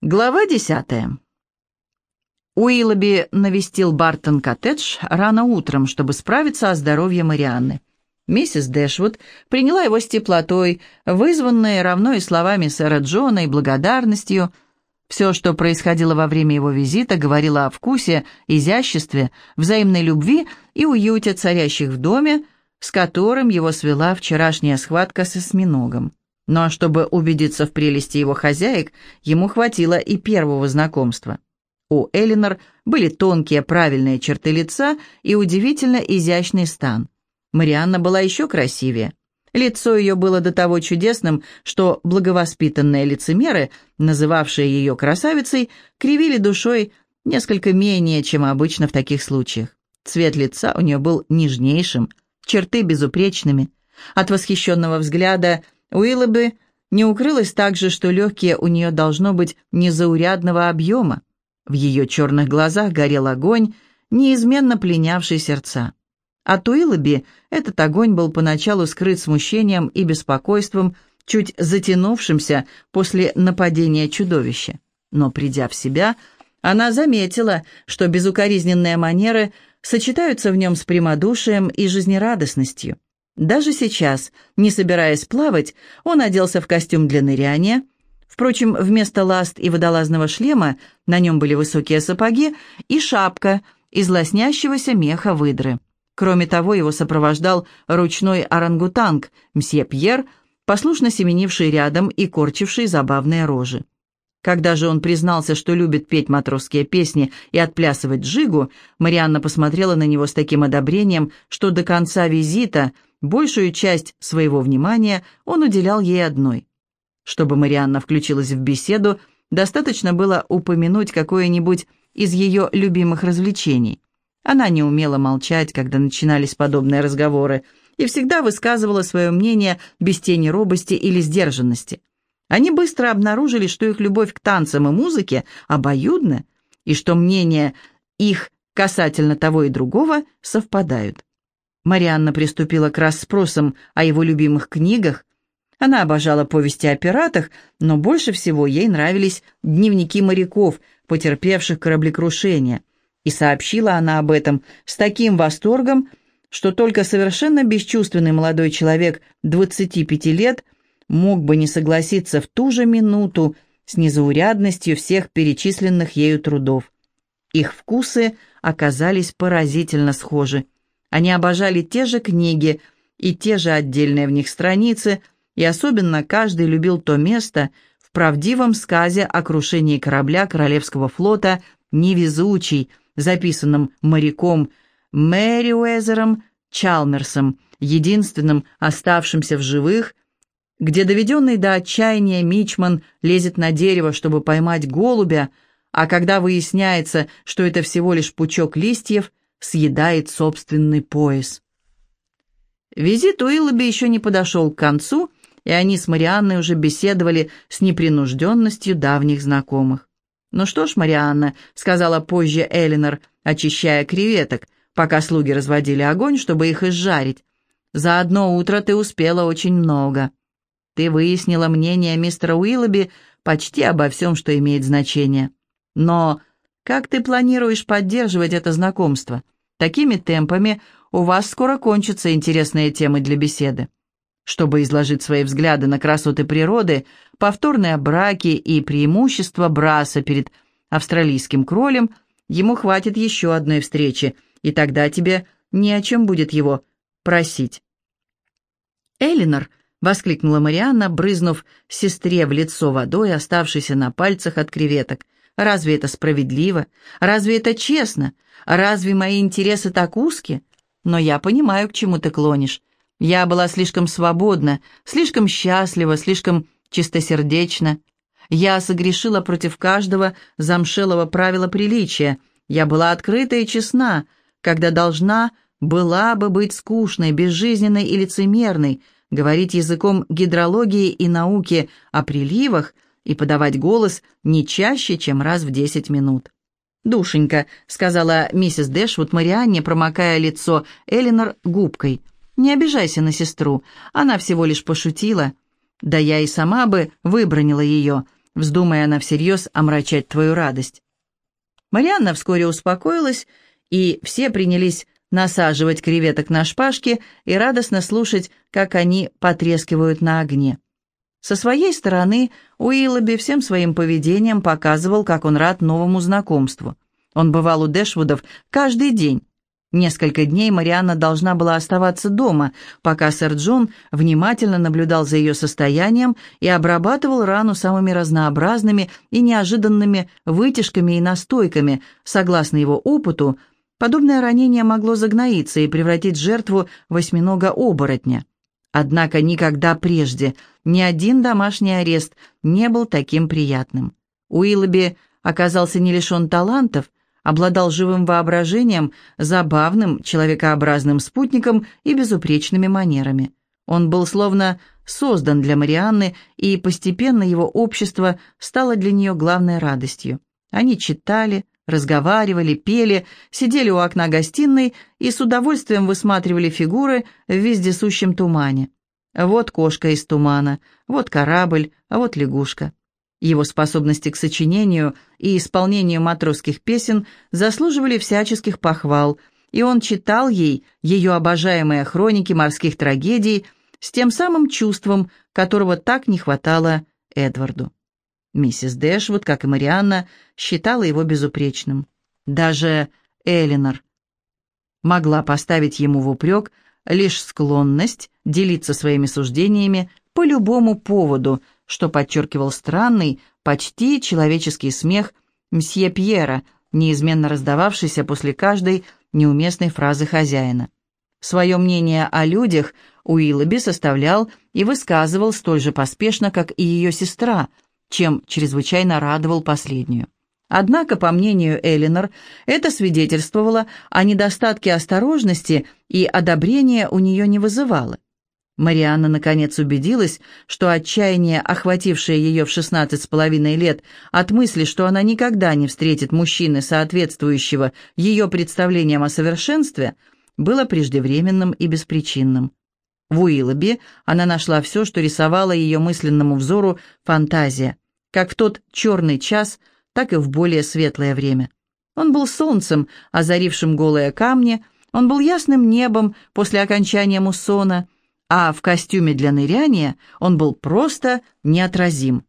Глава десятая. Уиллоби навестил Бартон-коттедж рано утром, чтобы справиться о здоровье Марианны. Миссис Дэшвуд приняла его с теплотой, вызванной равно и словами сэра Джона и благодарностью. Все, что происходило во время его визита, говорило о вкусе, изяществе, взаимной любви и уюте царящих в доме, с которым его свела вчерашняя схватка с осьминогом. Но ну, а чтобы убедиться в прелести его хозяек, ему хватило и первого знакомства. У Элинор были тонкие правильные черты лица и удивительно изящный стан. Марианна была еще красивее. Лицо ее было до того чудесным, что благовоспитанные лицемеры, называвшие ее красавицей, кривили душой несколько менее, чем обычно в таких случаях. Цвет лица у нее был нежнейшим, черты безупречными. От восхищенного взгляда – Уиллоби не укрылось также, что легкие у нее должно быть незаурядного объема. В ее черных глазах горел огонь, неизменно пленявший сердца. От Уиллоби этот огонь был поначалу скрыт смущением и беспокойством, чуть затянувшимся после нападения чудовища. Но, придя в себя, она заметила, что безукоризненные манеры сочетаются в нем с прямодушием и жизнерадостностью. Даже сейчас, не собираясь плавать, он оделся в костюм для ныряния. Впрочем, вместо ласт и водолазного шлема на нем были высокие сапоги и шапка из лоснящегося меха выдры. Кроме того, его сопровождал ручной орангутанг, мсье Пьер, послушно семенивший рядом и корчивший забавные рожи. Когда же он признался, что любит петь матросские песни и отплясывать джигу, Марианна посмотрела на него с таким одобрением, что до конца визита – Большую часть своего внимания он уделял ей одной. Чтобы Марианна включилась в беседу, достаточно было упомянуть какое-нибудь из ее любимых развлечений. Она не умела молчать, когда начинались подобные разговоры, и всегда высказывала свое мнение без тени робости или сдержанности. Они быстро обнаружили, что их любовь к танцам и музыке обоюдна, и что мнения их касательно того и другого совпадают. Марианна приступила к расспросам о его любимых книгах. Она обожала повести о пиратах, но больше всего ей нравились дневники моряков, потерпевших кораблекрушение. И сообщила она об этом с таким восторгом, что только совершенно бесчувственный молодой человек 25 лет мог бы не согласиться в ту же минуту с незаурядностью всех перечисленных ею трудов. Их вкусы оказались поразительно схожи. Они обожали те же книги и те же отдельные в них страницы, и особенно каждый любил то место в правдивом сказе о крушении корабля Королевского флота «Невезучий», записанном моряком Мэриуэзером Чалмерсом, единственным оставшимся в живых, где доведенный до отчаяния Мичман лезет на дерево, чтобы поймать голубя, а когда выясняется, что это всего лишь пучок листьев, съедает собственный пояс. Визит Уиллоби еще не подошел к концу, и они с Марианной уже беседовали с непринужденностью давних знакомых. «Ну что ж, Марианна», — сказала позже Элинор, очищая креветок, пока слуги разводили огонь, чтобы их изжарить. «За одно утро ты успела очень много. Ты выяснила мнение мистера Уиллоби почти обо всем, что имеет значение. Но как ты планируешь поддерживать это знакомство? Такими темпами у вас скоро кончатся интересные темы для беседы. Чтобы изложить свои взгляды на красоты природы, повторные браки и преимущества Браса перед австралийским кролем, ему хватит еще одной встречи, и тогда тебе не о чем будет его просить. «Элинор!» — воскликнула Марианна, брызнув сестре в лицо водой, оставшейся на пальцах от креветок — Разве это справедливо? Разве это честно? Разве мои интересы так узки? Но я понимаю, к чему ты клонишь. Я была слишком свободна, слишком счастлива, слишком чистосердечна. Я согрешила против каждого замшелого правила приличия. Я была открыта и честна, когда должна была бы быть скучной, безжизненной и лицемерной, говорить языком гидрологии и науки о приливах – и подавать голос не чаще, чем раз в десять минут. «Душенька», — сказала миссис Дэшвуд Марианне, промокая лицо Элинор губкой, — «не обижайся на сестру, она всего лишь пошутила». «Да я и сама бы выбронила ее. вздумая она всерьез омрачать твою радость. Марианна вскоре успокоилась, и все принялись насаживать креветок на шпажки и радостно слушать, как они потрескивают на огне. Со своей стороны Уиллоби всем своим поведением показывал, как он рад новому знакомству. Он бывал у Дэшвудов каждый день. Несколько дней Марианна должна была оставаться дома, пока сэр Джон внимательно наблюдал за ее состоянием и обрабатывал рану самыми разнообразными и неожиданными вытяжками и настойками. Согласно его опыту, подобное ранение могло загноиться и превратить жертву в осьминога-оборотня. Однако никогда прежде ни один домашний арест не был таким приятным. Уиллоби оказался не лишен талантов, обладал живым воображением, забавным, человекообразным спутником и безупречными манерами. Он был словно создан для Марианны, и постепенно его общество стало для нее главной радостью. Они читали, разговаривали, пели, сидели у окна гостиной и с удовольствием высматривали фигуры в вездесущем тумане. Вот кошка из тумана, вот корабль, а вот лягушка. Его способности к сочинению и исполнению матросских песен заслуживали всяческих похвал, и он читал ей ее обожаемые хроники морских трагедий с тем самым чувством, которого так не хватало Эдварду. Миссис Дэшвуд, как и Марианна, считала его безупречным. Даже Элинор могла поставить ему в упрек лишь склонность делиться своими суждениями по любому поводу, что подчеркивал странный, почти человеческий смех мсье Пьера, неизменно раздававшийся после каждой неуместной фразы хозяина. Свое мнение о людях Уиллоби составлял и высказывал столь же поспешно, как и ее сестра, чем чрезвычайно радовал последнюю. Однако, по мнению Элинор, это свидетельствовало о недостатке осторожности и одобрения у нее не вызывало. Марианна наконец убедилась, что отчаяние, охватившее ее в шестнадцать с половиной лет от мысли, что она никогда не встретит мужчины, соответствующего ее представлениям о совершенстве, было преждевременным и беспричинным. В Уиллоби она нашла все, что рисовала ее мысленному взору фантазия, как в тот черный час, так и в более светлое время. Он был солнцем, озарившим голые камни, он был ясным небом после окончания муссона — а в костюме для ныряния он был просто неотразим.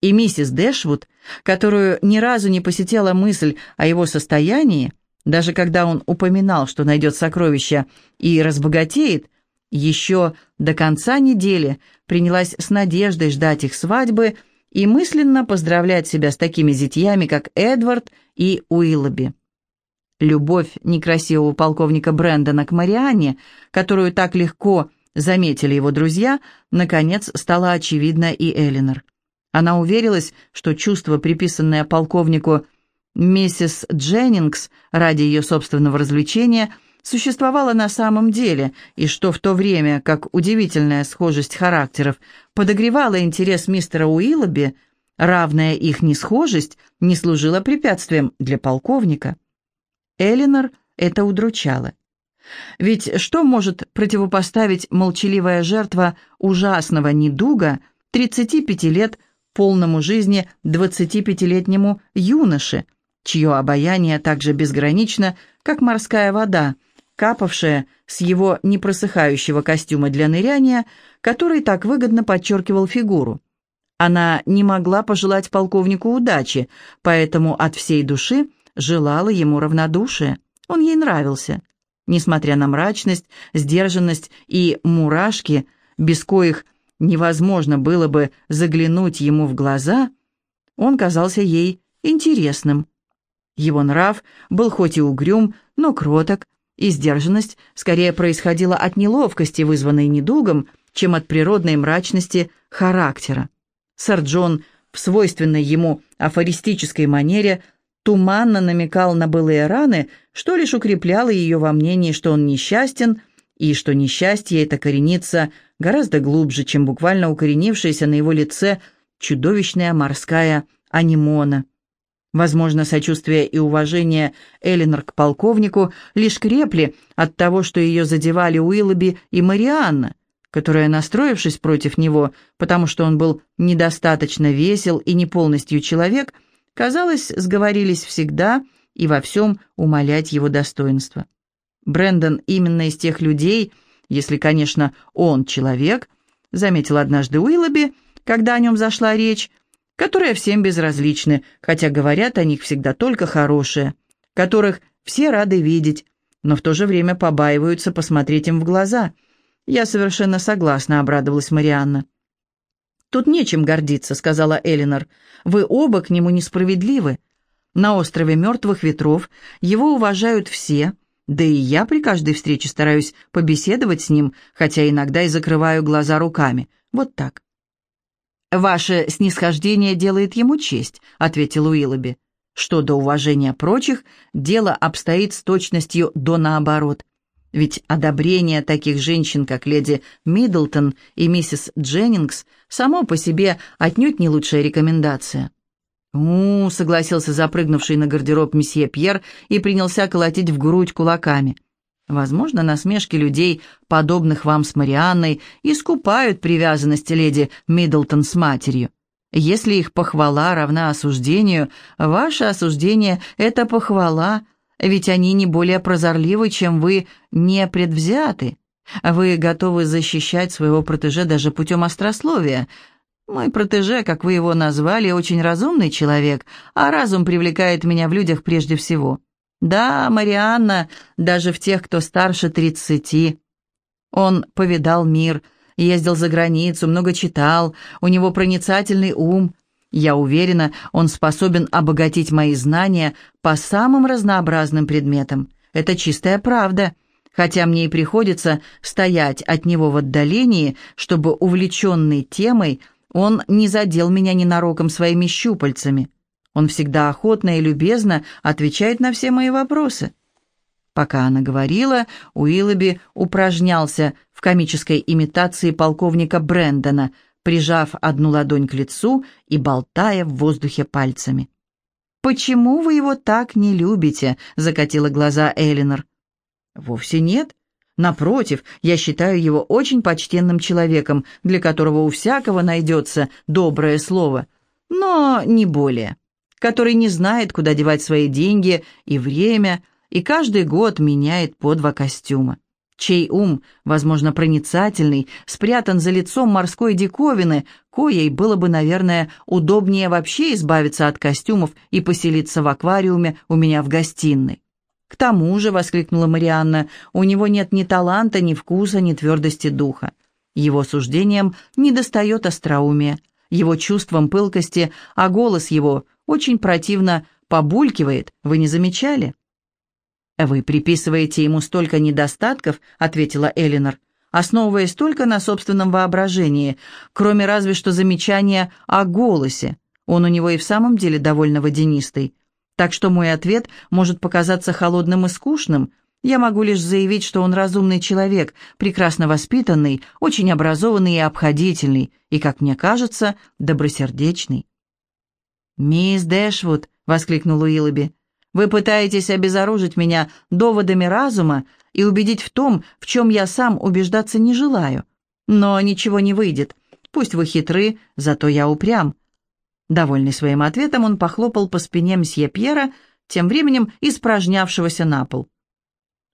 И миссис Дэшвуд, которую ни разу не посетила мысль о его состоянии, даже когда он упоминал, что найдет сокровища и разбогатеет, еще до конца недели принялась с надеждой ждать их свадьбы и мысленно поздравлять себя с такими зятьями, как Эдвард и Уиллоби. Любовь некрасивого полковника Брэндона к Марианне, которую так легко заметили его друзья, наконец стало очевидно и Элинор. Она уверилась, что чувство, приписанное полковнику миссис Дженнингс ради ее собственного развлечения, существовало на самом деле, и что в то время, как удивительная схожесть характеров подогревала интерес мистера Уиллоби, равная их несхожесть не служила препятствием для полковника. Элинор это удручало. Ведь что может противопоставить молчаливая жертва ужасного недуга 35 лет полному жизни 25-летнему юноше, чье обаяние так же безгранично, как морская вода, капавшая с его непросыхающего костюма для ныряния, который так выгодно подчеркивал фигуру. Она не могла пожелать полковнику удачи, поэтому от всей души желала ему равнодушия. Он ей нравился. Несмотря на мрачность, сдержанность и мурашки, без коих невозможно было бы заглянуть ему в глаза, он казался ей интересным. Его нрав был хоть и угрюм, но кроток, и сдержанность скорее происходила от неловкости, вызванной недугом, чем от природной мрачности характера. Сэр Джон в свойственной ему афористической манере – туманно намекал на былые раны, что лишь укрепляло ее во мнении, что он несчастен, и что несчастье это коренится гораздо глубже, чем буквально укоренившаяся на его лице чудовищная морская анимона. Возможно, сочувствие и уважение Элинор к полковнику лишь крепли от того, что ее задевали Уиллоби и Марианна, которая, настроившись против него, потому что он был недостаточно весел и не полностью человек, казалось, сговорились всегда и во всем умолять его достоинства. Брендон именно из тех людей, если, конечно, он человек, заметил однажды Уиллоби, когда о нем зашла речь, которые всем безразличны, хотя говорят о них всегда только хорошие, которых все рады видеть, но в то же время побаиваются посмотреть им в глаза – «Я совершенно согласна», — обрадовалась Марианна. «Тут нечем гордиться», — сказала Элинор. «Вы оба к нему несправедливы. На острове Мертвых Ветров его уважают все, да и я при каждой встрече стараюсь побеседовать с ним, хотя иногда и закрываю глаза руками. Вот так». «Ваше снисхождение делает ему честь», — ответил Уиллоби. «Что до уважения прочих, дело обстоит с точностью до наоборот». Ведь одобрение таких женщин, как леди Миддлтон и миссис Дженнингс, само по себе отнюдь не лучшая рекомендация. «У-у-у», согласился запрыгнувший на гардероб месье Пьер и принялся колотить в грудь кулаками. Возможно, насмешки людей, подобных вам с Марианной, искупают привязанность леди Миддлтон с матерью. Если их похвала равна осуждению, ваше осуждение — это похвала — ведь они не более прозорливы, чем вы не предвзяты. Вы готовы защищать своего протеже даже путем острословия. Мой протеже, как вы его назвали, очень разумный человек, а разум привлекает меня в людях прежде всего. Да, Марианна, даже в тех, кто старше тридцати. Он повидал мир, ездил за границу, много читал, у него проницательный ум, я уверена, он способен обогатить мои знания по самым разнообразным предметам. Это чистая правда, хотя мне и приходится стоять от него в отдалении, чтобы, увлеченный темой, он не задел меня ненароком своими щупальцами. Он всегда охотно и любезно отвечает на все мои вопросы. Пока она говорила, Уиллоби упражнялся в комической имитации полковника Брэндона – прижав одну ладонь к лицу и болтая в воздухе пальцами. «Почему вы его так не любите?» — закатила глаза Элинор. «Вовсе нет. Напротив, я считаю его очень почтенным человеком, для которого у всякого найдется доброе слово, но не более, который не знает, куда девать свои деньги и время, и каждый год меняет по два костюма чей ум, возможно, проницательный, спрятан за лицом морской диковины, коей было бы, наверное, удобнее вообще избавиться от костюмов и поселиться в аквариуме у меня в гостиной. «К тому же», — воскликнула Марианна, — «у него нет ни таланта, ни вкуса, ни твердости духа. Его суждением недостает остроумия, его чувством пылкости, а голос его очень противно побулькивает, вы не замечали?» «Вы приписываете ему столько недостатков», — ответила Элинор, основываясь только на собственном воображении, кроме разве что замечания о голосе. Он у него и в самом деле довольно водянистый. Так что мой ответ может показаться холодным и скучным. Я могу лишь заявить, что он разумный человек, прекрасно воспитанный, очень образованный и обходительный, и, как мне кажется, добросердечный. «Мисс Дэшвуд», — воскликнул Уиллоби, вы пытаетесь обезоружить меня доводами разума и убедить в том, в чем я сам убеждаться не желаю. Но ничего не выйдет. Пусть вы хитры, зато я упрям». Довольный своим ответом, он похлопал по спине мсье Пьера, тем временем испражнявшегося на пол.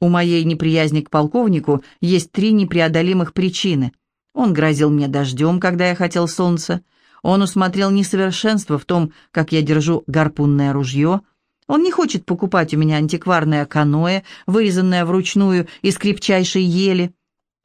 «У моей неприязни к полковнику есть три непреодолимых причины. Он грозил мне дождем, когда я хотел солнца. Он усмотрел несовершенство в том, как я держу гарпунное ружье — он не хочет покупать у меня антикварное каноэ, вырезанное вручную из крепчайшей ели.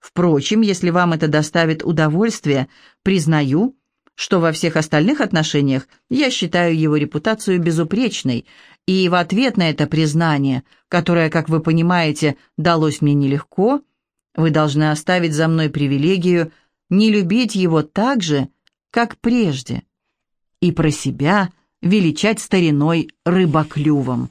Впрочем, если вам это доставит удовольствие, признаю, что во всех остальных отношениях я считаю его репутацию безупречной, и в ответ на это признание, которое, как вы понимаете, далось мне нелегко, вы должны оставить за мной привилегию не любить его так же, как прежде. И про себя – величать стариной рыбоклювом.